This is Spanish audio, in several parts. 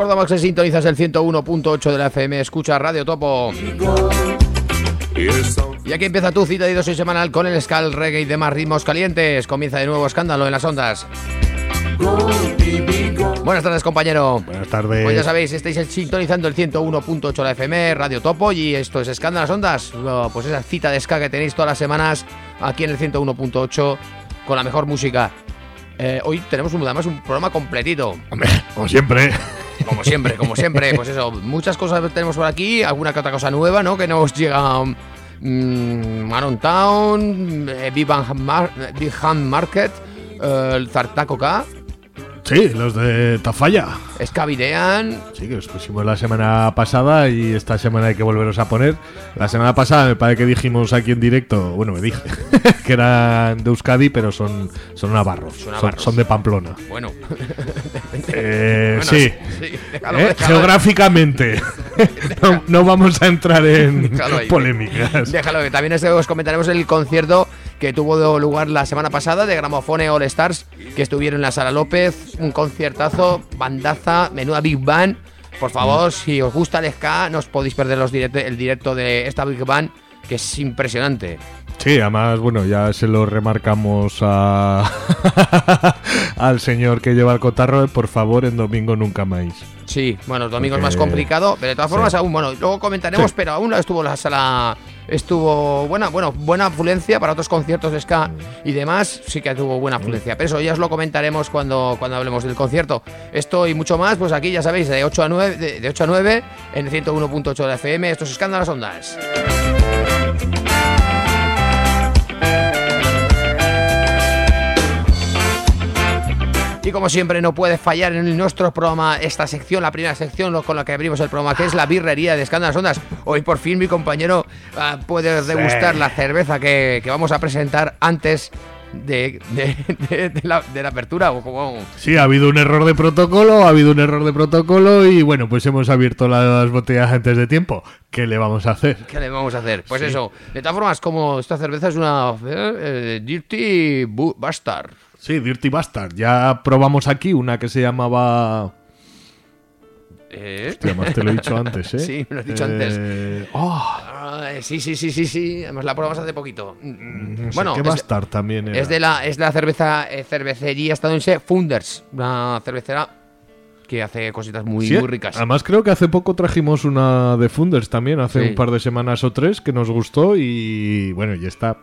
recordamos que sintonizas el 101.8 de la FM. Escucha Radio Topo. Y aquí empieza tu cita de dosis semanal con el skal, reggae y demás ritmos calientes. Comienza de nuevo escándalo en las ondas. Buenas tardes, compañero. Buenas tardes. Pues ya sabéis, estáis sintonizando el 101.8 de la FM, Radio Topo, y esto es Escándalo en las Ondas. Pues esa cita de ska que tenéis todas las semanas aquí en el 101.8 con la mejor música. Eh, hoy tenemos un, además un programa completito. Hombre, como siempre. Como siempre, como siempre, pues eso, muchas cosas tenemos por aquí, alguna que otra cosa nueva, ¿no? Que nos llega mm, Manon Town, eh, Mar- Ham Market, eh, el Zartaco K, Sí, los de Tafalla. Scavidean, Sí, que os pusimos la semana pasada y esta semana hay que volveros a poner. La semana pasada me parece que dijimos aquí en directo, bueno, me dije, que eran de Euskadi, pero son, son navarros. Son Son, de Pamplona. bueno, Eh, bueno, sí. déjalo, Eh, déjalo. Geográficamente. no, no vamos a entrar en Déjalo ahí. polémicas. Déjalo, que también os comentaremos el concierto que tuvo lugar la semana pasada de Gramofone All Stars, que estuvieron en la Sala López, un conciertazo, bandaza, menuda Big Band. Por favor, si os gusta el ska, no os podéis perder los el directo de esta Big Band, que es impresionante. Sí, además, bueno, ya se lo remarcamos a al señor que lleva el cotarro, por favor, en domingo nunca más. Sí, bueno, el domingo es Porque- más complicado, pero de todas Sí. formas aún, bueno, luego comentaremos, Sí. pero aún estuvo la sala, estuvo buena, bueno, buena afluencia para otros conciertos de ska y demás, sí que tuvo buena afluencia, pero eso ya os lo comentaremos cuando, cuando hablemos del concierto. Esto y mucho más, pues aquí ya sabéis, de 8 a 9, de, de 8 a 9 en el 101.8 de FM, estos escándalos ondas. Y como siempre no puede fallar en nuestro programa esta sección, la primera sección con la que abrimos el programa, que es la birrería de Escándalos Ondas. Hoy por fin mi compañero ah, puede degustar la cerveza que, que vamos a presentar antes de, de- de- de la, de la apertura. O como, Sí, ha habido un error de protocolo, ha habido un error de protocolo y bueno, pues hemos abierto las botellas antes de tiempo. ¿Qué le vamos a hacer? ¿Qué le vamos a hacer? Pues eso, de todas formas, como esta cerveza es una eh, eh, Dirty Bastard. Sí, Dirty Bastard. Ya probamos aquí una que se llamaba... ¿Eh? Hostia, además te lo he dicho antes, ¿eh? Sí, me lo has dicho Eh, oh, Ah, sí, sí, sí, sí, sí. Además la probamos hace poquito. Mm, no sé bueno, qué es- Bastard también era. Es de la, es de la cerveza, eh, cervecería estadounidense Funders, una cervecera que hace cositas muy, Sí, muy ricas. Además creo que hace poco trajimos una de Funders también, hace Sí. un par de semanas o tres, que nos gustó y bueno, y está...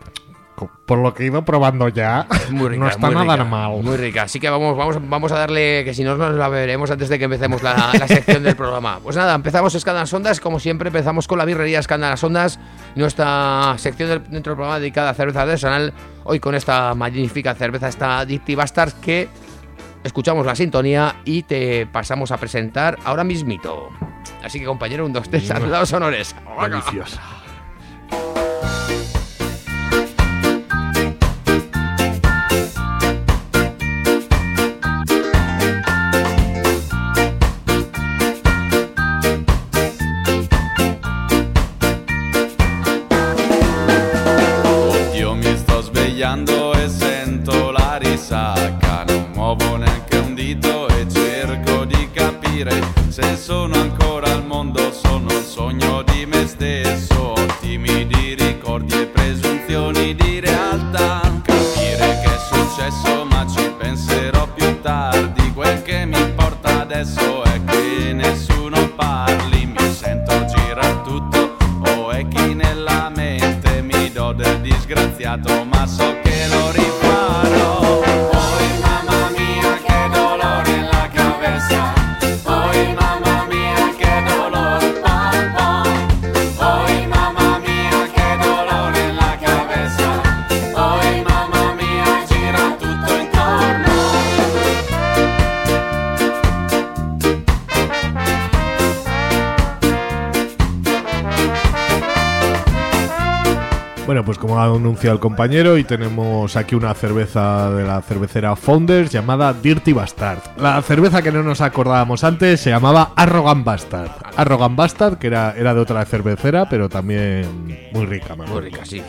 Por lo que he ido probando ya, Muy rica, no está muy nada rica, mal. Muy rica. Así que vamos, vamos, vamos a darle, que si no nos la beberemos antes de que empecemos la, la sección del programa. Pues nada, empezamos Escándalas Ondas. Como siempre, empezamos con la birrería Escándalas Ondas, nuestra sección del- dentro del programa dedicada a cerveza artesanal. Hoy con esta magnífica cerveza, esta Dirty Bastards, que escuchamos la sintonía y te pasamos a presentar ahora mismito. Así que compañero, un, dos, tres, saludados honores. Deliciosa. Se sono ancora Anunciado el compañero, y tenemos aquí una cerveza de la cervecera Founders llamada Dirty Bastard. La cerveza que no nos acordábamos antes se llamaba Arrogant Bastard. Arrogant Bastard, que era, era de otra cervecera, pero también muy rica, Muy rica, sí.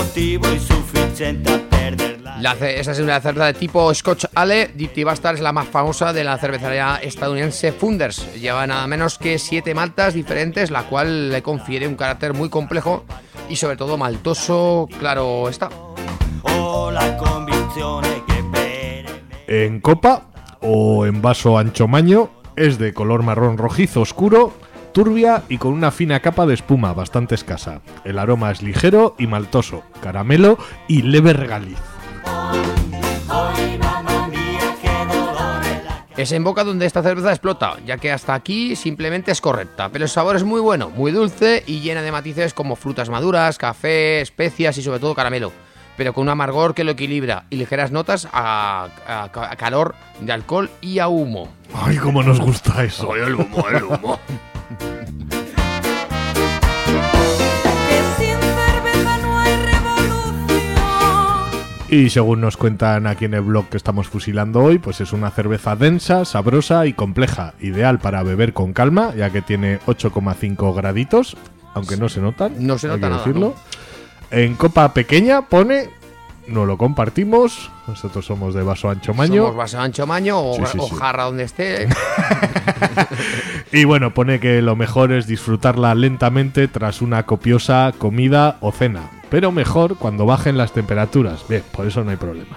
Motivo a. La esta es una cerveza de tipo Scotch Ale. Dirty Bastard es la más famosa de la cervecería estadounidense Funders. Lleva nada menos que siete maltas diferentes, la cual le confiere un carácter muy complejo y sobre todo maltoso, claro está. La En copa o en vaso ancho maño es de color marrón rojizo oscuro, turbia y con una fina capa de espuma bastante escasa. El aroma es ligero y maltoso, caramelo y leve regaliz. Es en boca donde esta cerveza explota, ya que hasta aquí simplemente es correcta, pero el sabor es muy bueno, muy dulce y llena de matices como frutas maduras, café, especias y sobre todo caramelo, pero con un amargor que lo equilibra y ligeras notas a, a- a calor de alcohol y a humo. Ay, cómo nos gusta eso. el humo, el humo. Y según nos cuentan aquí en el blog que estamos fusilando hoy, pues es una cerveza densa, sabrosa y compleja, ideal para beber con calma, ya que tiene 8,5 graditos, aunque no se notan. No se hay nota que nada, decirlo. En copa pequeña pone, no lo compartimos, nosotros somos de vaso ancho maño. Somos vaso ancho maño o, Sí, sí, o sí. jarra donde esté. Y bueno, pone que lo mejor es disfrutarla lentamente tras una copiosa comida o cena. Pero mejor cuando bajen las temperaturas. Bien, por eso no hay problema.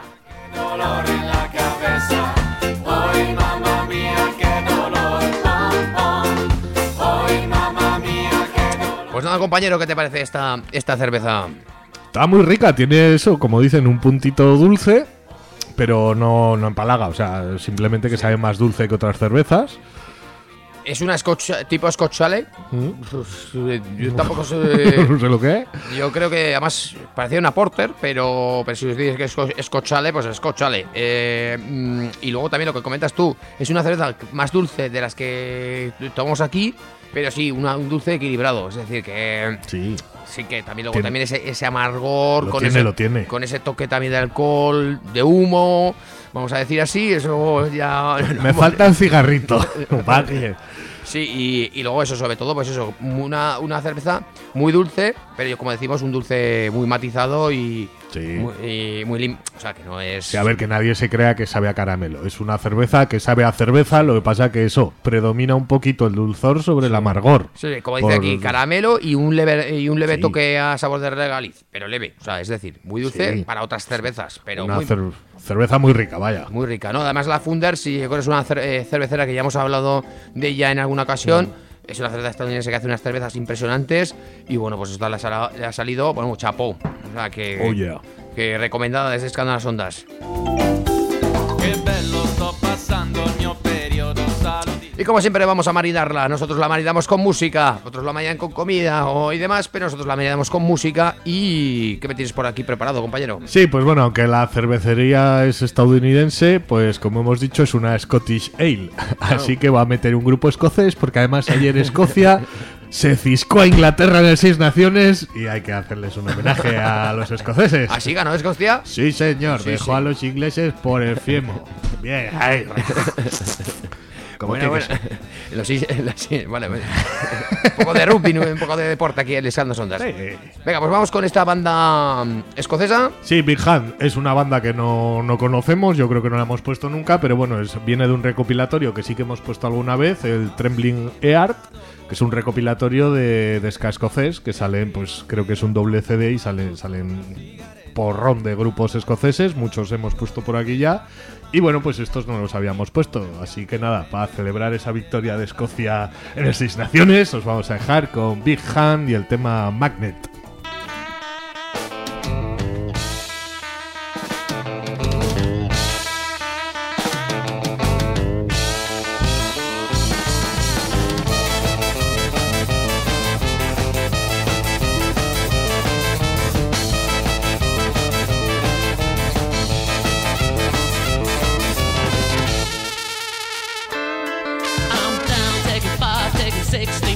Pues nada, compañero, ¿qué te parece esta, esta cerveza? Está muy rica, tiene eso, como dicen, un puntito dulce, pero no, no empalaga. O sea, simplemente que sabe más dulce que otras cervezas. ¿Es una scotch, tipo Scotch Ale? Mm. Pues, Yo tampoco sé... no sé lo que es. Yo creo que además parecía una porter, pero, pero si os dices que es co- Scotch Ale, pues es Scotch Ale. Eh, mm, y luego también lo que comentas tú, es una cerveza más dulce de las que tomamos aquí, pero sí, una- un dulce equilibrado. Es decir, que Sí. Sí que también luego Tiene- también ese, ese amargor Lo con tiene, ese, lo tiene. con ese toque también de alcohol, de humo. Vamos a decir así, eso ya. Me falta un cigarrito. Sí, y, y luego eso, sobre todo, pues eso, una, una cerveza muy dulce, pero yo, como decimos, un dulce muy matizado y Sí. muy, y muy lim- O sea, que no es. Sí, a ver, que nadie se crea que sabe a caramelo. Es una cerveza que sabe a cerveza, lo que pasa que eso, predomina un poquito el dulzor sobre el amargor. Sí, como dice Por- aquí, caramelo y un leve, y un leve Sí. toque a sabor de regaliz, pero leve. O sea, es decir, muy dulce para otras cervezas, pero una muy, cer- cerveza muy rica, vaya. muy rica, ¿no? Además, la Funder, que es una cer- eh, cervecera que ya hemos hablado de ella en alguna ocasión. Es una cerveza estadounidense que hace unas cervezas impresionantes. Y bueno, pues esta le ha, salido, bueno, chapó. O sea, que, Oh, yeah. que recomendada desde Escándalas Ondas. Y como siempre vamos a maridarla, nosotros la maridamos con música, otros la maridan con comida o y demás, pero nosotros la maridamos con música. ¿Y qué me tienes por aquí preparado, compañero? Sí, pues bueno, aunque la cervecería es estadounidense, pues como hemos dicho es una Scottish Ale. Así que va a meter un grupo escocés porque además ayer Escocia se ciscó a Inglaterra en el Seis Naciones y hay que hacerles un homenaje a los escoceses. ¿Así ganó Escocia? Sí, señor, Sí, dejó sí. a los ingleses por el fiemo. Bien, ahí. Como Bueno, tiene que bueno. Los los sí, vale, vale. un poco de rugby, un poco de deporte aquí en Escándalas Ondas. ser. Venga, pues vamos con esta banda mm, escocesa. Sí, Big Hand es una banda que no, no conocemos, yo creo que no la hemos puesto nunca, pero bueno, es, viene de un recopilatorio que sí que hemos puesto alguna vez, el Trembling Eart, que es un recopilatorio de, de ska escocés, que salen, pues creo que es un doble CD y salen, salen porrón de grupos escoceses, muchos hemos puesto por aquí ya, y bueno, pues estos no los habíamos puesto, así que nada, para celebrar esa victoria de Escocia en el Seis Naciones, os vamos a dejar con Big Hand y el tema Magnet. 60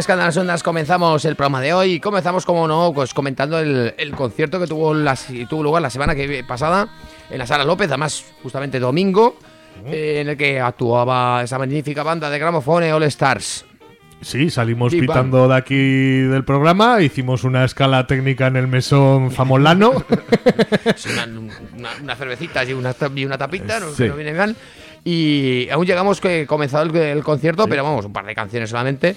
Escándalas Ondas comenzamos el programa de hoy comenzamos, como no, pues comentando el, el concierto que tuvo, la, tuvo lugar la semana que pasada en la Sala López, además justamente domingo, eh, en el que actuaba esa magnífica banda de gramofone All Stars. Sí, salimos Sí, pitando de aquí del programa, hicimos una escala técnica en el mesón famolano. Es una, una- una cervecita y una, y una tapita, no, Sí. no viene mal. Y aún llegamos que comenzado el, el concierto, pero vamos, un par de canciones solamente.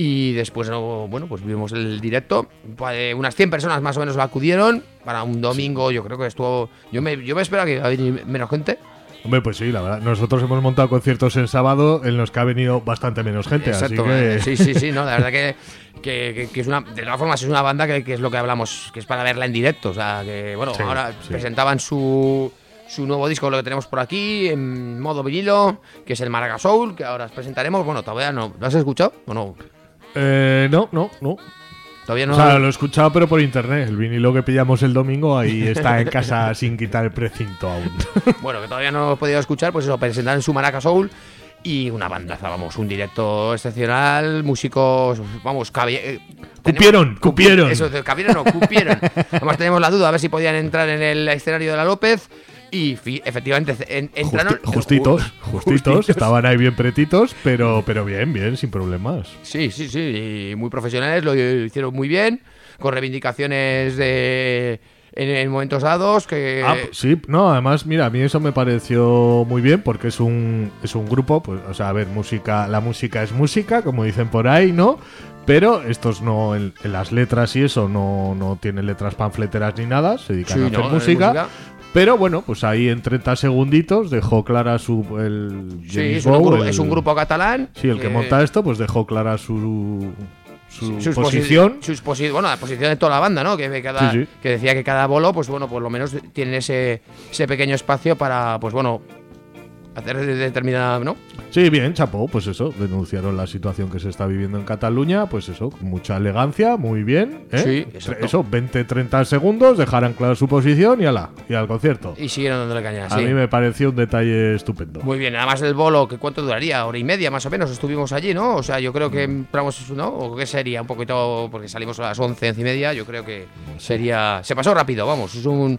Y después, no, bueno, pues vimos el directo. Pues, unas 100 personas más o menos acudieron para un domingo. Yo creo que estuvo. Yo me, yo me esperaba que iba a venir menos gente. Hombre, pues sí, la verdad. Nosotros hemos montado conciertos en sábado en los que ha venido bastante menos gente, Exacto. así que... eh, Sí, sí, sí, no, la verdad que, que, que- que es una. De todas formas, es una banda que, es lo que hablamos, que es para verla en directo. O sea, que, bueno, Sí, ahora sí. presentaban su. Su nuevo disco, lo que tenemos por aquí, en modo vinilo, que es el Maraca Soul, que ahora os presentaremos. Bueno, todavía no. ¿Lo has escuchado? Bueno, Eh, no, no, no. todavía no. O sea, lo he escuchado, pero por internet. El vinilo que pillamos el domingo ahí está en casa sin quitar el precinto aún. Bueno, que todavía no lo he podido escuchar, pues eso, presentar en su Maraca Soul. Y una bandaza, vamos, un directo excepcional, músicos, vamos, eh, Cupieron, tenemos- cupieron. Eso, cabieron no, cupieron. Además tenemos la duda a ver si podían entrar en el escenario de la López. Y efectivamente en- entraron. Justi- justitos, Ju- justitos, estaban ahí bien pretitos, pero, pero bien, bien, sin problemas. Sí, sí, sí, y muy profesionales, lo hicieron muy bien, con reivindicaciones de en, en momentos dados que Ah, sí, no, además, mira, a mí eso me pareció muy bien porque es un, es un grupo, pues, o sea, a ver, música, la música es música, como dicen por ahí, ¿no? Pero estos no, en, en las letras y eso, no, no tienen letras panfleteras ni nada, se dedican Sí, a hacer música. Pero bueno, pues ahí en 30 segunditos dejó clara su. El sí, es un, Bow, gru- el- es un grupo catalán. Sí, el que monta esto, pues dejó clara su, su sus posi- posición. sus posi- bueno, la posición de toda la banda, ¿no? Que, de cada, Sí, sí. que decía que cada bolo, pues bueno, por lo menos tienen ese, ese pequeño espacio para, pues bueno, hacer de- determinada, ¿no? Sí, bien, chapó, pues eso, denunciaron la situación que se está viviendo en Cataluña, pues eso, con mucha elegancia, muy bien. ¿eh? Sí, exacto. Eso, 20-30 segundos, dejaran clara su posición y ala, y al concierto. Y siguieron dándole caña, A sí. mí me pareció un detalle estupendo. Muy bien, además el bolo, que ¿cuánto duraría? Hora y media más o menos, estuvimos allí, ¿no? O sea, yo creo que entramos, ¿no? ¿O qué sería? Un poquito, porque salimos a las 11, 11 y media, yo creo que sería... Se pasó rápido, vamos, es un...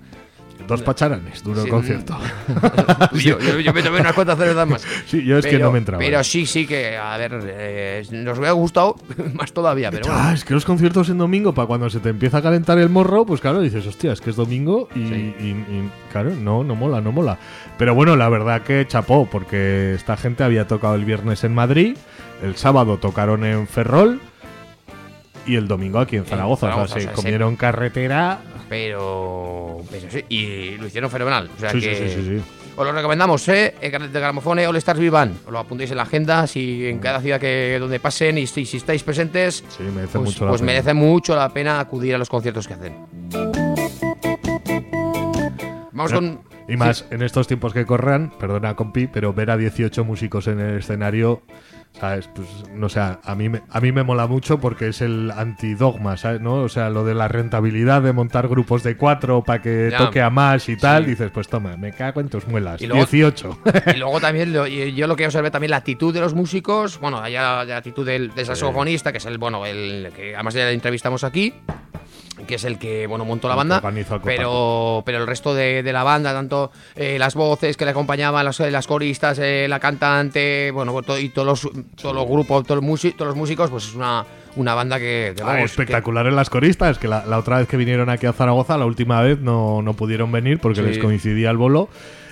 Dos pacharanes, duró Sí, el concierto. yo, yo- yo me tomé unas cuantas cervezas más. Sí, yo es que no me entraba. Pero sí, sí que, a ver, eh, nos hubiera gustado más todavía, pero bueno. Es que los conciertos en domingo, para cuando se te empieza a calentar el morro, pues claro, dices, hostia, es que es domingo y, Sí. y- y, claro, no, no mola, no mola. Pero bueno, la verdad que chapó, porque esta gente había tocado el viernes en Madrid, el sábado tocaron en Ferrol y el domingo aquí en Zaragoza. Zaragoza, o sea, se o sea, sí. comieron carretera. Pero, pero sí, y lo hicieron fenomenal. O sea Sí, que sí, sí, sí. os lo recomendamos, ¿eh? De Gramofone All Stars Vivan. Os lo apuntéis en la agenda, si en cada ciudad que donde pasen y si, si estáis presentes, Sí, merece pues, mucho la pues pena. merece mucho la pena acudir a los conciertos que hacen. Vamos con... Y más, en estos tiempos que corran, perdona, compi, pero ver a 18 músicos en el escenario, ¿sabes? Pues, no sé, a mí, me, a mí me mola mucho porque es el antidogma, ¿sabes? ¿No? O sea, lo de la rentabilidad de montar grupos de cuatro para que Ya. toque a más y tal, Sí. dices, pues toma, me cago en tus muelas. Y luego- 18. Y luego también, lo- yo lo que observé también la actitud de los músicos, bueno, hay la, la actitud del, del saxofonista, que es el, bueno, el que además ya le entrevistamos aquí, que es el que, bueno, montó la banda, pero, pero el resto de, de la banda, tanto eh, las voces que le acompañaban, las, las coristas, eh, la cantante, bueno, to- y todos los, todos los grupos, todos los, todos los músicos, pues es una, una banda que, que, Ah, vamos, que- espectacular en las coristas, que la, la otra vez que vinieron aquí a Zaragoza, la última vez no, no pudieron venir porque Sí. les coincidía el bolo.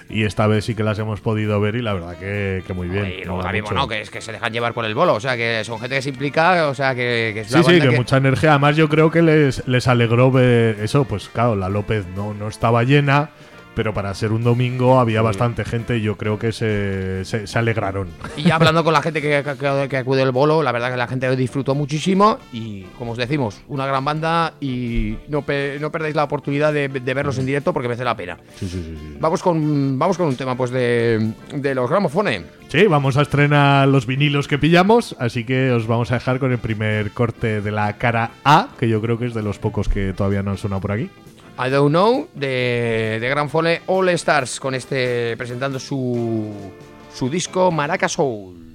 Y esta vez sí que las hemos podido ver y la verdad que, que muy bien. y luego también, bueno, que es que se dejan llevar por el bolo, o sea, que son gente que se implica, o sea, que, que es Sí, sí, banda que, mucha energía. Además, yo creo que les, les alegró ver eso. Pues claro, la López no, no estaba llena, pero para ser un domingo había bastante gente y yo creo que se, se, se alegraron. Y ya hablando con la gente que, que, que acude al bolo, la verdad que la gente disfrutó muchísimo y, como os decimos, una gran banda y no, pe- no perdéis la oportunidad de, de verlos en directo porque merece la pena. Sí, sí, sí, sí. Vamos con, vamos con un tema pues de, de los gramofones. Sí, vamos a estrenar los vinilos que pillamos, así que os vamos a dejar con el primer corte de la cara A, que yo creo que es de los pocos que todavía no han sonado por aquí. I Don't Know de, de Gran Fole All Stars con este presentando su, su disco Maraca Soul.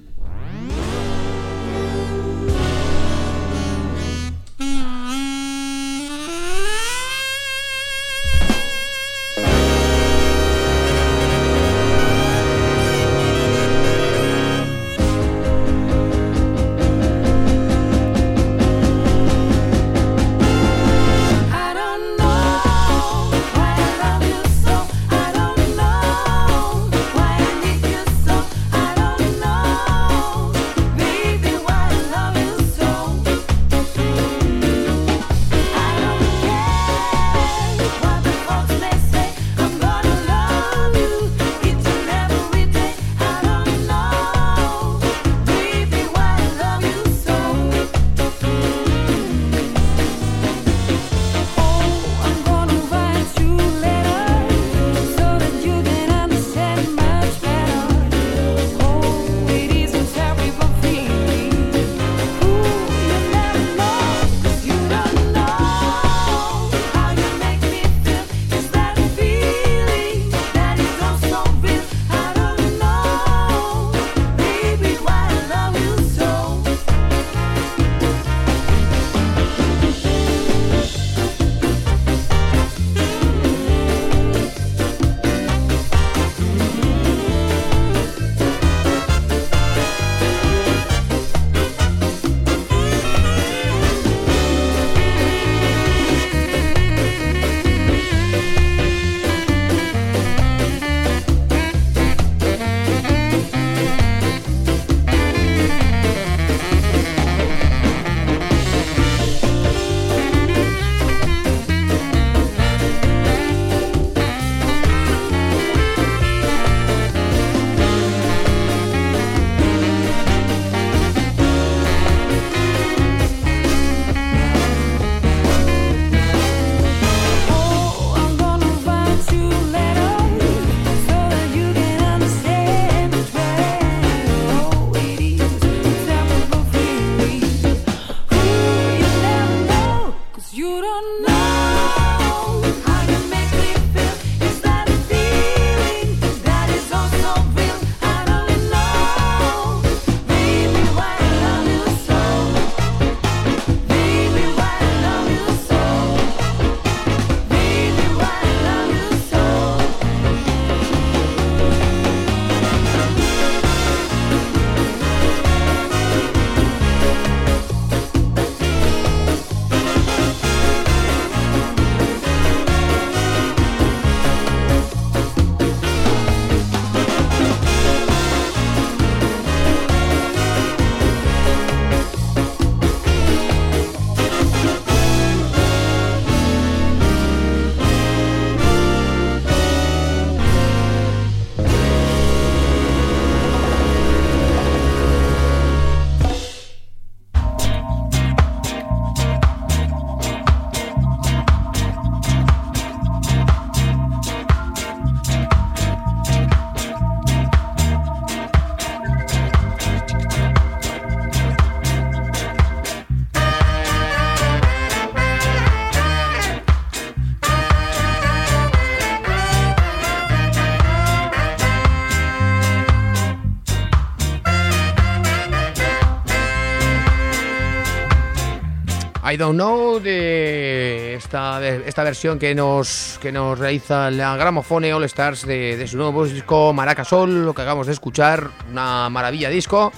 I Don't Know de esta, de esta versión que nos, que nos realiza la Gramophone All Stars de, de su nuevo disco Maracasol, lo que acabamos de escuchar, una maravilla disco.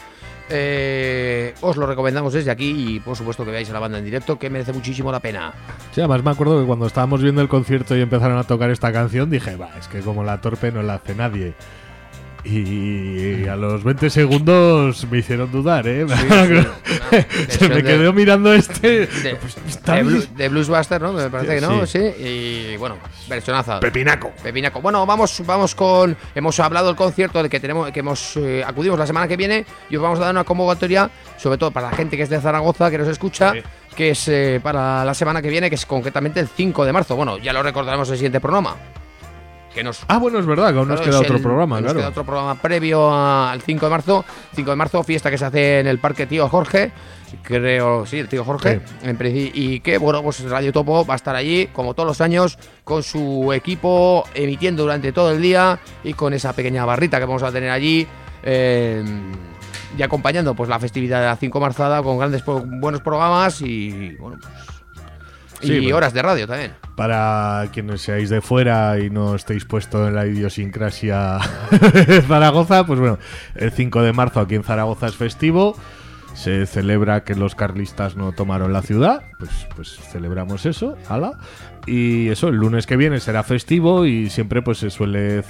Eh, os lo recomendamos desde aquí y por supuesto que veáis a la banda en directo que merece muchísimo la pena. Sí, además me acuerdo que cuando estábamos viendo el concierto y empezaron a tocar esta canción, dije, va, es que como la torpe no la hace nadie. Y a los 20 segundos me hicieron dudar, ¿eh? Se me de- quedó mirando este. De, Pues, está de bien. Blu- de Bluesbuster, ¿no? Me parece que no, Sí. sí. Y bueno, versionaza. Pepinaco. Pepinaco. Bueno, vamos, vamos con. Hemos hablado del concierto del que tenemos, que hemos eh, acudimos la semana que viene y os vamos a dar una convocatoria, sobre todo para la gente que es de Zaragoza, que nos escucha, Sí. que es eh, para la semana que viene, que es concretamente el 5 de marzo. Bueno, ya lo recordaremos en el siguiente programa. Que nos Ah, bueno, es verdad, que aún nos queda otro el- programa, nos claro. queda otro programa previo al 5 de marzo. 5 de marzo, fiesta que se hace en el Parque Tío Jorge. Creo, sí, el Tío Jorge. En y que, bueno, pues Radio Topo va a estar allí, como todos los años, con su equipo emitiendo durante todo el día y con esa pequeña barrita que vamos a tener allí. eh, y acompañando pues la festividad de la 5 marzada con grandes buenos programas y bueno pues, Sí, y bueno. horas de radio también. Para quienes seáis de fuera y no estéis puestos en la idiosincrasia de Zaragoza, pues bueno, el 5 de marzo aquí en Zaragoza es festivo. Se celebra que los carlistas no tomaron la ciudad, pues, pues celebramos eso, ala. Y eso, el lunes que viene será festivo y siempre pues se suele...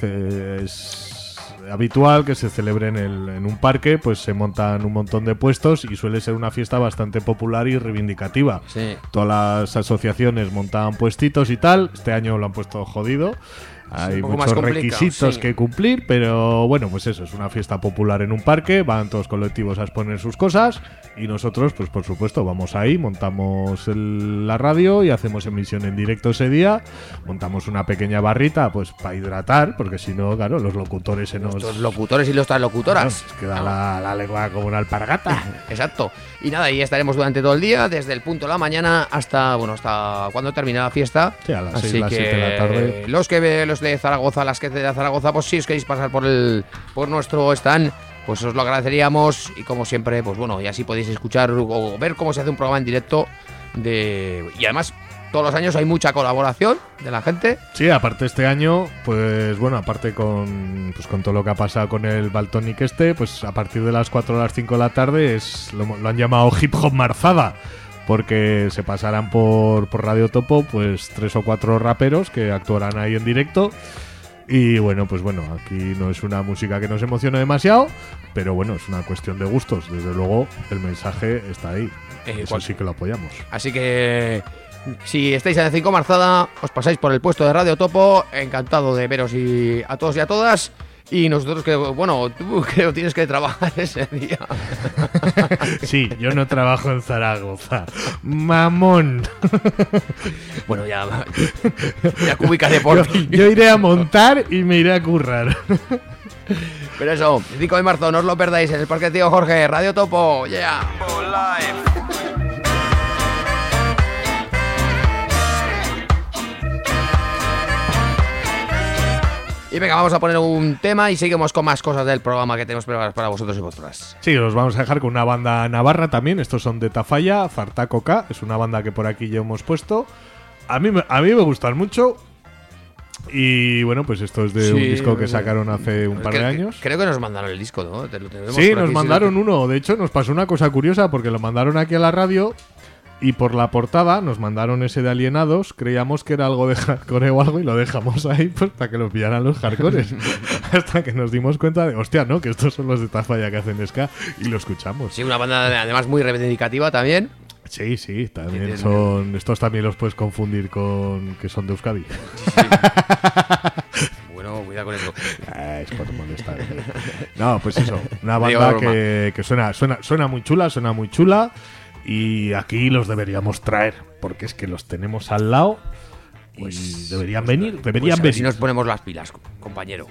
habitual que se celebre en, el- en un parque, pues se montan un montón de puestos y suele ser una fiesta bastante popular y reivindicativa. Sí. Todas las asociaciones montaban puestitos y tal. Este año lo han puesto jodido. Hay muchos requisitos sí. que cumplir, pero bueno, pues eso, es una fiesta popular en un parque, van todos colectivos a exponer sus cosas y nosotros, pues por supuesto, vamos ahí, montamos el- la radio y hacemos emisión en directo ese día, montamos una pequeña barrita, pues para hidratar, porque si no, claro, los locutores se nos... Los locutores y los translocutoras. Nos queda la, la lengua como una alpargata. Exacto. Y nada, y estaremos durante todo el día, desde el punto de la mañana hasta, bueno, hasta cuando termine la fiesta. Sí, a las Así seis, las que siete de la tarde. los que ve- de Zaragoza, las que de Zaragoza, pues si os queréis pasar por el por nuestro stand, pues os lo agradeceríamos y como siempre, pues bueno, y así podéis escuchar o ver cómo se hace un programa en directo de y además todos los años hay mucha colaboración de la gente. Sí, aparte este año, pues bueno, aparte con, pues con todo lo que ha pasado con el Baltonic este, pues a partir de las 4 o las 5 de la tarde es, lo, lo han llamado hip hop marzada, porque se pasarán por, por Radio Topo pues tres o cuatro raperos que actuarán ahí en directo. Y bueno, pues bueno, aquí no es una música que nos emocione demasiado, pero bueno, es una cuestión de gustos. Desde luego, el mensaje está ahí. Eh, Eso sí que lo apoyamos. Así que si estáis en el 5 Marzada, os pasáis por el puesto de Radio Topo. Encantado de veros y a todos y a todas. Y nosotros que, bueno, tú creo tienes que trabajar ese día. Sí, yo no trabajo en Zaragoza. Mamón. Bueno, ya, ya cubicaré por Yo, yo iré a montar y me iré a currar. Pero eso, el 5 de marzo, no os lo perdáis en el Parque Tío Jorge, Radio Topo, yeah. Y venga, vamos a poner un tema y seguimos con más cosas del programa que tenemos preparadas para vosotros y vosotras. Sí, os vamos a dejar con una banda navarra también. Estos son de Tafalla, Fartaco K. Es una banda que por aquí ya hemos puesto. A mí, me- a mí me gustan mucho. Y bueno, pues esto es de un disco que sacaron hace un par de años. Creo que nos mandaron el disco, ¿no? Te lo tenemos Sí, nos mandaron uno. De hecho, nos pasó una cosa curiosa porque lo mandaron aquí a la radio y por la portada nos mandaron ese de Alienados. Creíamos que era algo de hardcore o algo y lo dejamos ahí pues, para que lo pillaran los hardcores. Hasta que nos dimos cuenta de, hostia, no, que estos son los de Tafalla que hacen ska y lo escuchamos. Sí, una banda además muy reivindicativa también. Sí, sí, también son. Estos también los puedes confundir con que son de Euskadi. Bueno, cuidado con eso. Ah, es por molestar. No, pues eso, una banda que, que suena, suena, suena muy chula, suena muy chula. Y aquí los deberíamos traer, porque es que los tenemos al lado. y deberían venir, Pues deberían a ver si venir. nos ponemos las pilas, compañero.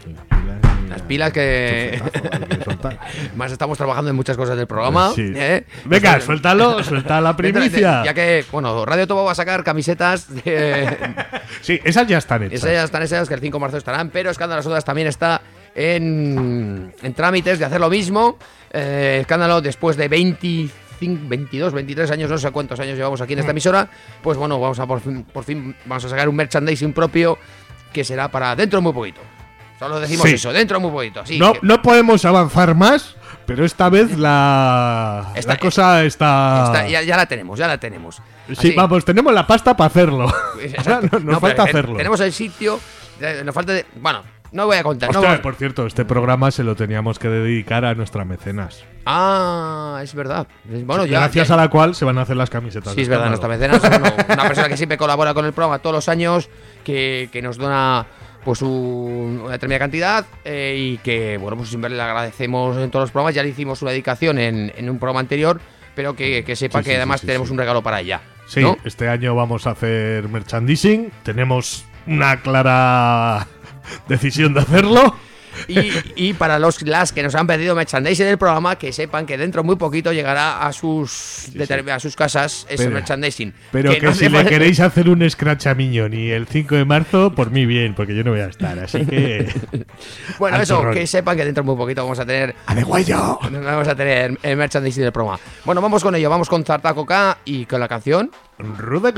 Las Las pilas que- Más estamos trabajando en muchas cosas del programa. Sí. ¿eh? Venga, suéltalo, suelta la primicia. Ya que, bueno, Radio Topo va a sacar camisetas. de- Sí, esas ya están hechas. esas ya están esas que el 5 de marzo estarán, pero Escándalo Sodas también está en, en trámites de hacer lo mismo. Eh, Escándalo, después de 25, 22, 23 años, no sé cuántos años llevamos aquí en esta emisora, pues bueno, vamos a por fin, por fin vamos a sacar un merchandising propio que será para dentro de muy poquito. Solo decimos Sí. eso, dentro de muy poquito. Así No, que- no podemos avanzar más, pero esta vez la, Esta- la cosa está... Ya, ya la tenemos, ya la tenemos. Sí, vamos, tenemos la pasta para hacerlo. Exacto. Ahora no- nos No, falta hacerlo. Tenemos el sitio, nos falta de... Bueno, no voy a contar. no voy- por cierto, este programa se lo teníamos que dedicar a nuestra mecenas. Ah, es verdad. Bueno, ya, gracias ya- a la cual se van a hacer las camisetas. Sí, es verdad, nuestra mecenas una persona que siempre colabora con el programa todos los años, que, que nos dona pues un- una determinada cantidad eh, y que, bueno, pues siempre le agradecemos en todos los programas. Ya le hicimos una dedicación en, en un programa anterior, pero que, que sepa Sí, que sí, además tenemos un regalo para ella. Sí, ¿no? este año vamos a hacer merchandising. Tenemos una clara decisión de hacerlo. Y, y para los las que nos han pedido merchandising del programa, que sepan que dentro muy poquito llegará a sus a sus casas ese Pero- merchandising. Pero que, no si le queréis hacer un scratch a Miñoni el 5 de marzo, por mí bien, porque yo no voy a estar. Así que. Bueno, eso, que sepan que dentro muy poquito vamos a tener ¡A de guayo! Vamos a tener el merchandising del programa. Bueno, vamos con ello. Vamos con Zartaco K y con la canción. Rude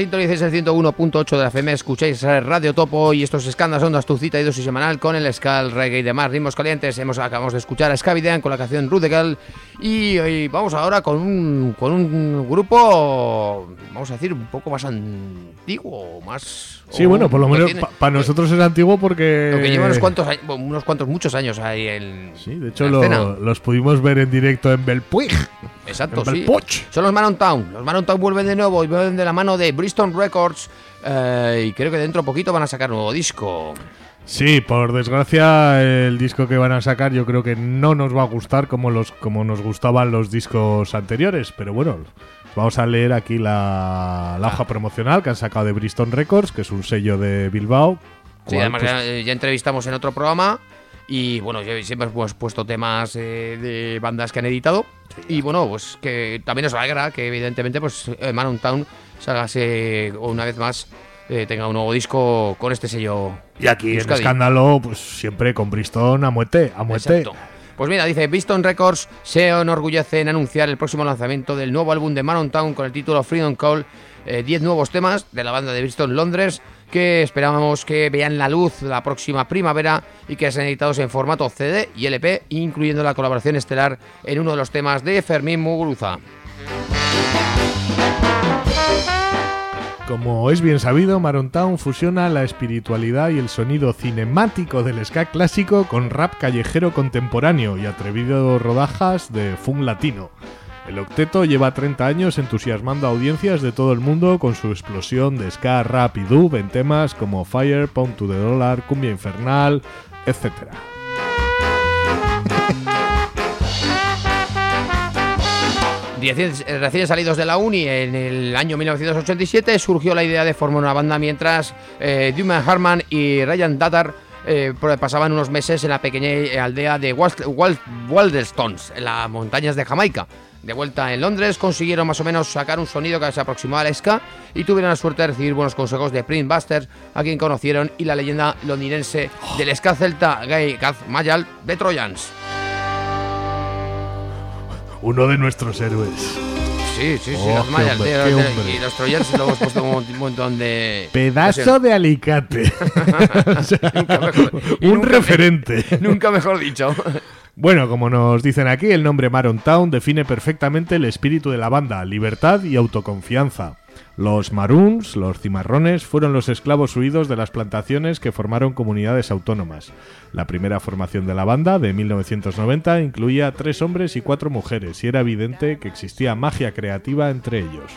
sintonicéis el 101.8 de la FM, escucháis Radio Topo y estos escándalos ondas tu cita y dosis semanal con el Skal, Reggae y demás ritmos calientes. Hemos, acabamos de escuchar a Scavidean con la canción Rudegal y, y vamos ahora con un, con un grupo, vamos a decir, un poco más antiguo, más... Sí, bueno, por lo menos para nosotros es antiguo porque. lo que lleva unos cuantos, unos cuantos, muchos años ahí en Sí, de hecho lo- los pudimos ver en directo en Belpuig. Exacto, En sí. Belpoch. Son los Manon Town. Los Manon Town vuelven de nuevo y vuelven de la mano de Bristol Records. eh, y creo que dentro de poquito van a sacar nuevo disco. Sí, por desgracia el disco que van a sacar yo creo que no nos va a gustar como los como nos gustaban los discos anteriores, pero bueno, vamos a leer aquí la, la hoja promocional que han sacado de Bristol Records, que es un sello de Bilbao. Sí, cual, además pues, ya, ya entrevistamos en otro programa. Y bueno, ya siempre hemos puesto temas eh, de bandas que han editado. Y bueno, pues que también nos alegra que evidentemente pues eh, Manon Town salgase una vez más, eh, tenga un nuevo disco con este sello. y aquí Euskadi. escándalo, pues siempre con Bristol a muerte, a muerte. Exacto. Pues mira, dice, Biston Records se enorgullece en anunciar el próximo lanzamiento del nuevo álbum de Manon Town con el título Freedom Call. 10 nuevos temas de la banda de Bristol Londres que esperábamos que vean la luz la próxima primavera y que sean editados en formato CD y LP, incluyendo la colaboración estelar en uno de los temas de Fermín Muguruza. Como es bien sabido, Maroon Town fusiona la espiritualidad y el sonido cinemático del ska clásico con rap callejero contemporáneo y atrevido rodajas de funk latino. El octeto lleva 30 años entusiasmando a audiencias de todo el mundo con su explosión de ska, rap y dub en temas como Fire, Pound to the Dollar, Cumbia Infernal, etc. Recién, recién salidos de la uni en el año 1987 surgió la idea de formar una banda mientras eh, Duman Harman y Ryan Datar eh, pasaban unos meses en la pequeña aldea de Wal- Wal- Walderstones, en las montañas de Jamaica. De vuelta en Londres consiguieron más o menos sacar un sonido que se aproximaba al ska y tuvieron la suerte de recibir buenos consejos de Prince Buster, a quien conocieron, y la leyenda londinense del ska celta Guy Gaz Mayall de Trojans. Uno de nuestros héroes. Sí, sí, sí, Oh, los mayas, hombre, los- hombre. y los troyanos lo hemos puesto como un montón de... Pedazo de alicate. O sea, Nunca mejor- y un nunca referente. Nunca mejor dicho. Bueno, como nos dicen aquí, el nombre Maroon Town define perfectamente el espíritu de la banda, libertad y autoconfianza. Los Maroons, los cimarrones, fueron los esclavos huidos de las plantaciones que formaron comunidades autónomas. La primera formación de la banda, de 1990, incluía tres hombres y cuatro mujeres, y era evidente que existía magia creativa entre ellos.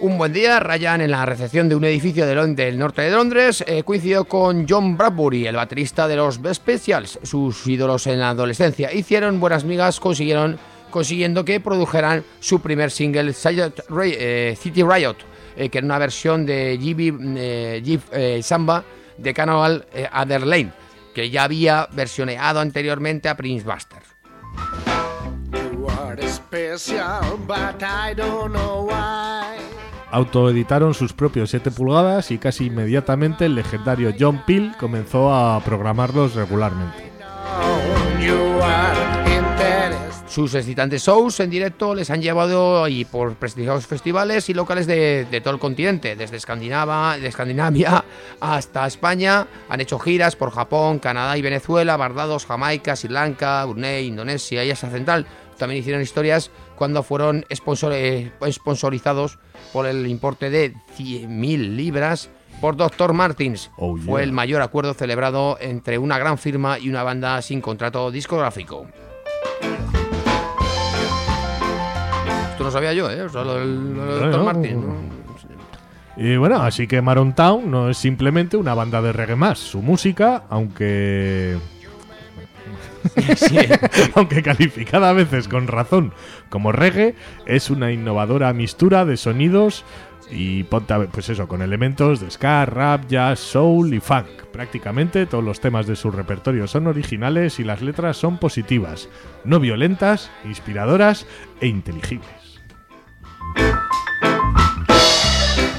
Un buen día, Ryan, en la recepción de un edificio del norte de Londres, eh, coincidió con John Bradbury, el baterista de los Best Specials, sus ídolos en la adolescencia. Hicieron buenas migas, consiguieron, consiguiendo que produjeran su primer single, eh, City Riot, eh, que era una versión de GB eh, Samba de Carnival eh, Adderlane, que ya había versioneado anteriormente a Prince Buster. Autoeditaron sus propios 7 pulgadas y casi inmediatamente el legendario John Peel comenzó a programarlos regularmente. Sus excitantes shows en directo les han llevado y por prestigiosos festivales y locales de, de todo el continente, desde Escandinava- de Escandinavia hasta España. Han hecho giras por Japón, Canadá y Venezuela, Barbados, Jamaica, Sri Lanka, Brunei, Indonesia y Asia Central. También hicieron historias cuando fueron sponsor- eh, sponsorizados por el importe de 100.000 libras por Dr. Martins. Oh, yeah. Fue el mayor acuerdo celebrado entre una gran firma y una banda sin contrato discográfico. No sabía yo, ¿eh? O sea, lo del, lo Dr. ¿no? Y bueno, así que Maroon Town no es simplemente una banda de reggae más. Su música, aunque. aunque calificada a veces con razón como reggae, es una innovadora mistura de sonidos y pues eso, con elementos de ska, rap, jazz, soul y funk. Prácticamente todos los temas de su repertorio son originales y las letras son positivas, no violentas, inspiradoras e inteligibles.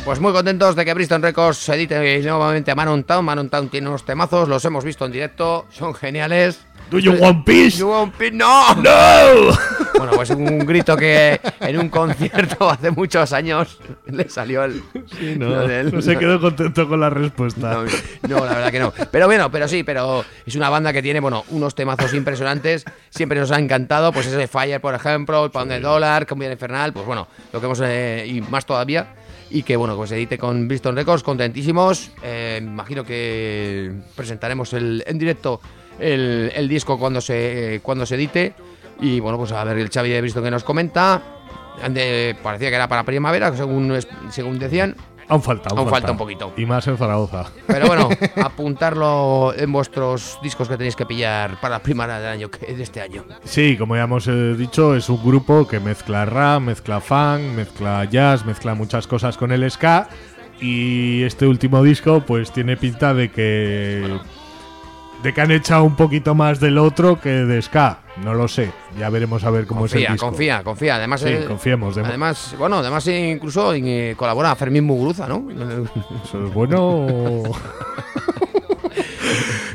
Pues muy contentos de que Bristol Records edite nuevamente a Manon Town. Manon Town tiene unos temazos, los hemos visto en directo, son geniales. ¿Do you want peace? You want peace? ¡No! ¡No! Bueno, pues un grito que en un concierto hace muchos años le salió el. Sí, no, no se quedó contento con la respuesta. No, no, la verdad que no. Pero bueno, pero sí, pero es una banda que tiene, bueno, unos temazos impresionantes. Siempre nos ha encantado, pues ese Fire, por ejemplo, el Pound de Dollar, Comedia Infernal, pues bueno, lo que hemos, eh, y más todavía. Y que bueno, pues edite con Bristol Records, contentísimos. Eh, imagino que presentaremos el, en directo el, el disco cuando se, cuando se edite. Y bueno, pues a ver el Xavi de Bristol que nos comenta. Ande- parecía que era para primavera, según, según decían. Aún falta, aún, Aún falta un poquito. Y más en Zaragoza. Pero bueno, apuntarlo en vuestros discos que tenéis que pillar para la primavera del año que- de este año. Sí, como ya hemos eh, dicho, es un grupo que mezcla rap, mezcla funk, mezcla jazz, mezcla muchas cosas con el ska. Y este último disco, pues tiene pinta de que. De que han echado un poquito más del otro que de ska. No lo sé. Ya veremos a ver cómo es el Confía, disco. confía, confía. Además, Sí, eh, confiemos. de mo- además, bueno, además eh, incluso eh, colabora Fermín Muguruza, ¿no? Eso es bueno.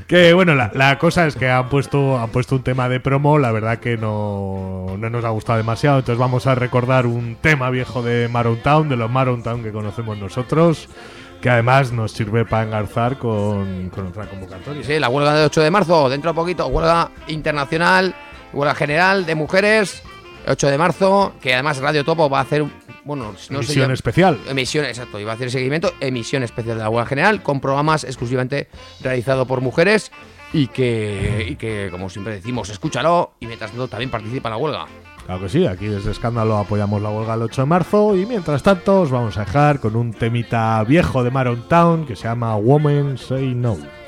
que bueno, la, la cosa es que han puesto, han puesto un tema de promo, la verdad que no, no nos ha gustado demasiado, entonces vamos a recordar un tema viejo de Maroon Town, de los Maroon Town que conocemos nosotros, que además nos sirve para engarzar con, con otra convocatoria. Sí, la huelga del 8 de marzo, dentro de poquito, huelga internacional, huelga general de mujeres, 8 de marzo, que además Radio Topo va a hacer, bueno, no Emisión especial. Emisión, exacto, y va a hacer seguimiento, emisión especial de la huelga general, con programas exclusivamente realizados por mujeres y que, y que, como siempre decimos, escúchalo y mientras tanto también participa en la huelga. Claro que sí, aquí desde Escándalo apoyamos la huelga el 8 de marzo y mientras tanto os vamos a dejar con un temita viejo de Maroon Town que se llama Woman Say No.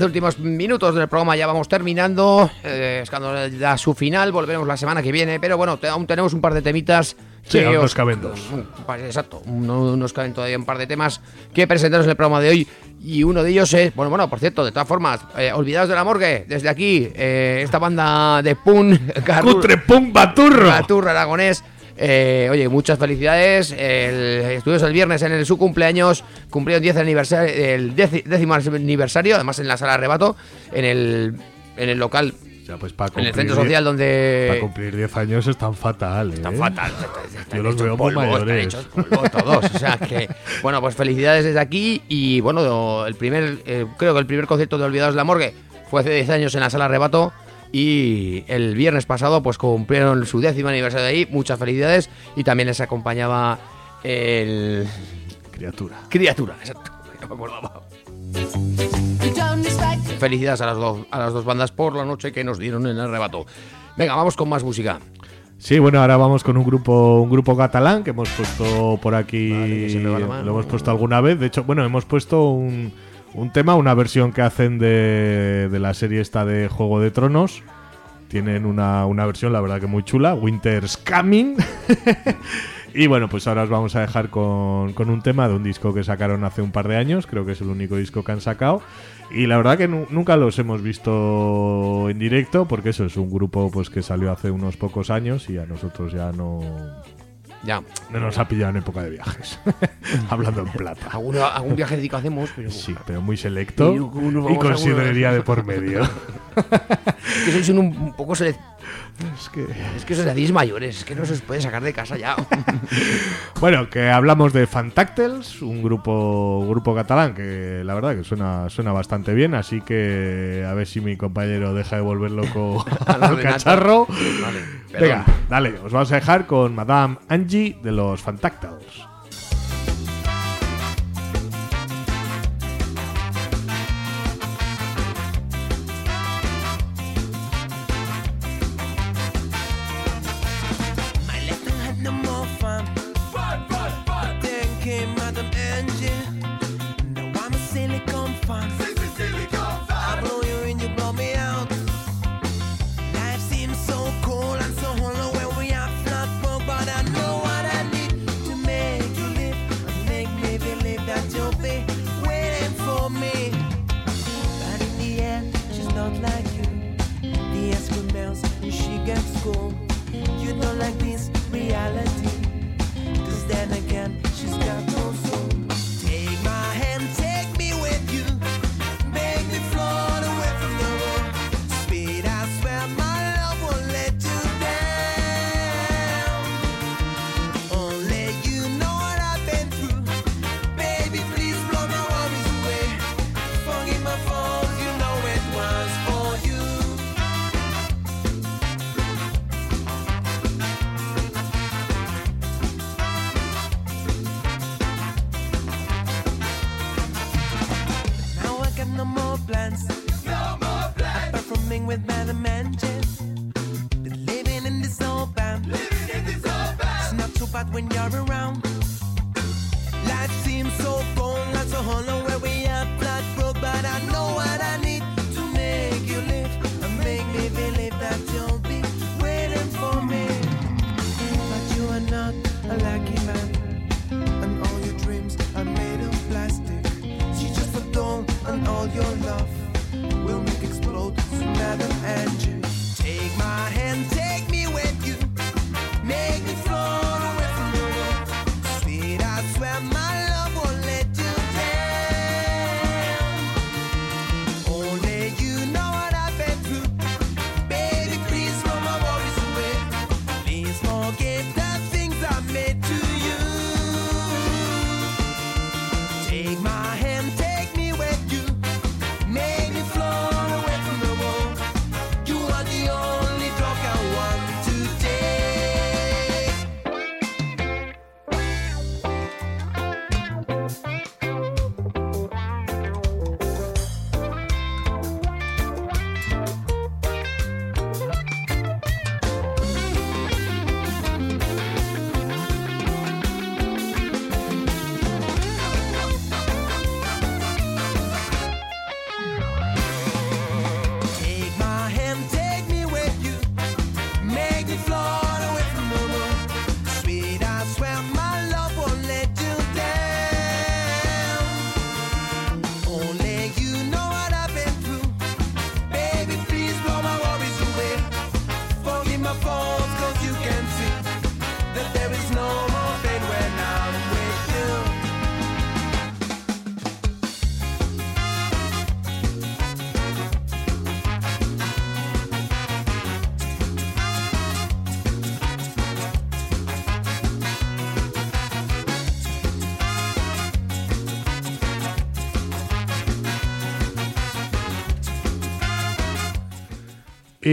10 últimos minutos del programa ya vamos terminando. Eh, es cuando da su final, volveremos la semana que viene. Pero bueno, te, aún tenemos un par de temitas. Sí, que os, caben dos. Exacto, no nos caben todavía un par de temas que presentaros en el programa de hoy. Y uno de ellos es, bueno, bueno, por cierto, de todas formas, eh, olvidados de la morgue, desde aquí, eh, esta banda de Pun. Cutre Pun Baturro. Baturro aragonés eh, oye, muchas felicidades. El, estuvimos el viernes en el, su cumpleaños, cumplieron 10 aniversario, el déci- décimo aniversario, además en la sala Arrebato, en el, en el local, pues para en el centro social Para donde... cumplir 10 años es tan fatal, ¿eh? Están fatal. están Yo los hechos veo muy polvo, están mayores. hechos polvo todos. O sea que, bueno, pues felicidades desde aquí. Y bueno, el primer, eh, creo que el primer concierto de Olvidados de la Morgue fue hace 10 años en la sala Arrebato. Y el viernes pasado, pues cumplieron su décimo aniversario de ahí. Muchas felicidades. Y también les acompañaba el. Criatura. Criatura, exacto. No me acordaba. Felicidades a las, dos, a las dos bandas por la noche que nos dieron en el arrebato. Venga, vamos con más música. Sí, bueno, ahora vamos con un grupo, un grupo catalán que hemos puesto por aquí, Vale, que se me va la mano. lo hemos puesto alguna vez. De hecho, bueno, hemos puesto un, un tema, una versión que hacen de, de la serie esta de Juego de Tronos. Tienen una, una versión, la verdad que muy chula, Winter's Coming. y bueno, pues ahora os vamos a dejar con, con un tema de un disco que sacaron hace un par de años, creo que es el único disco que han sacado. Y la verdad que nu- nunca los hemos visto en directo, porque eso es un grupo pues que salió hace unos pocos años y a nosotros ya no, Ya. no nos ha pillado en época de viajes. Hablando en plata. Alguno- algún viaje dedicado hacemos, pero. Sí, pero muy selecto Y y con sidrería de por medio. que sois un, un poco sele- es que... Es que hacéis mayores, es que no se os puede sacar de casa ya. Bueno, que hablamos de Fantactels, un grupo grupo catalán que la verdad que suena suena bastante bien, así que a ver si mi compañero deja de volver loco Al cacharro. Vale. Venga, dale, os vamos a dejar con Madame Angie de los Fantactels. You don't like this reality.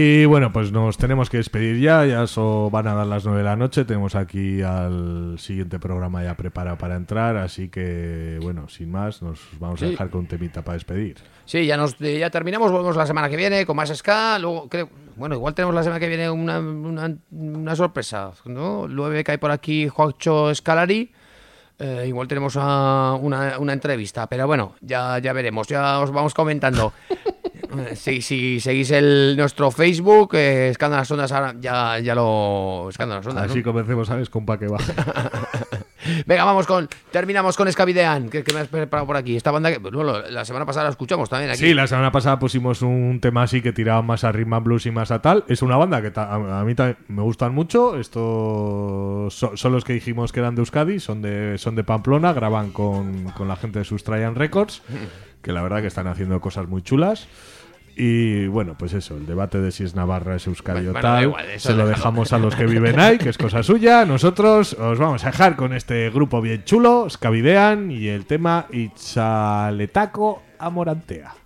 Y bueno, pues nos tenemos que despedir ya, ya so- van a dar las 9 de la noche, tenemos aquí al siguiente programa ya preparado para entrar, así que bueno, sin más, nos vamos a Sí. dejar con un temita para despedir. Sí, ya nos ya terminamos, volvemos la semana que viene con más ska, luego creo, bueno, igual tenemos la semana que viene una, una, una sorpresa, ¿no? Luego cae por aquí Juancho Scalari, eh, igual tenemos a- una, una entrevista, pero bueno, ya, ya veremos, ya os vamos comentando. Eh, Si, si seguís el, nuestro Facebook, eh, Escándalas Ondas, ahora ya, ya lo... Escándalas Ondas, ¿no? Así comencemos, ¿sabes? Con pa' que va. Venga, vamos con. Terminamos con Escavidean, que, que me has preparado por aquí. Esta banda que. Bueno, la semana pasada la escuchamos también aquí. Sí, la semana pasada pusimos un tema así que tiraba más a rhythm and blues y más a tal. Es una banda que a, a mí también me gustan mucho. Estos so- son los que dijimos que eran de Euskadi, son de, son de Pamplona, graban con, con la gente de Sustrayan Records, que la verdad que están haciendo cosas muy chulas. Y bueno, pues eso, el debate de si es Navarra, es Euskadi Bueno, o bueno, tal, igual, se lo dejamos a los que viven ahí, que es cosa suya. Nosotros os vamos a dejar con este grupo bien chulo, Scavidean, y el tema Itzaletaco Amorantea.